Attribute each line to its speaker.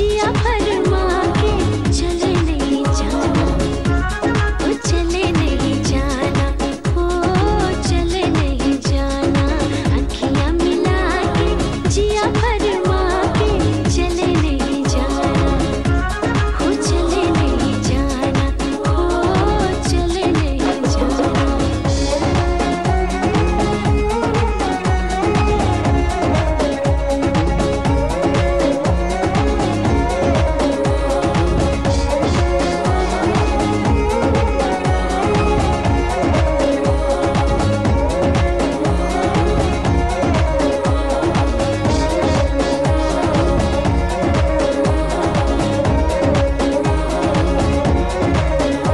Speaker 1: जिया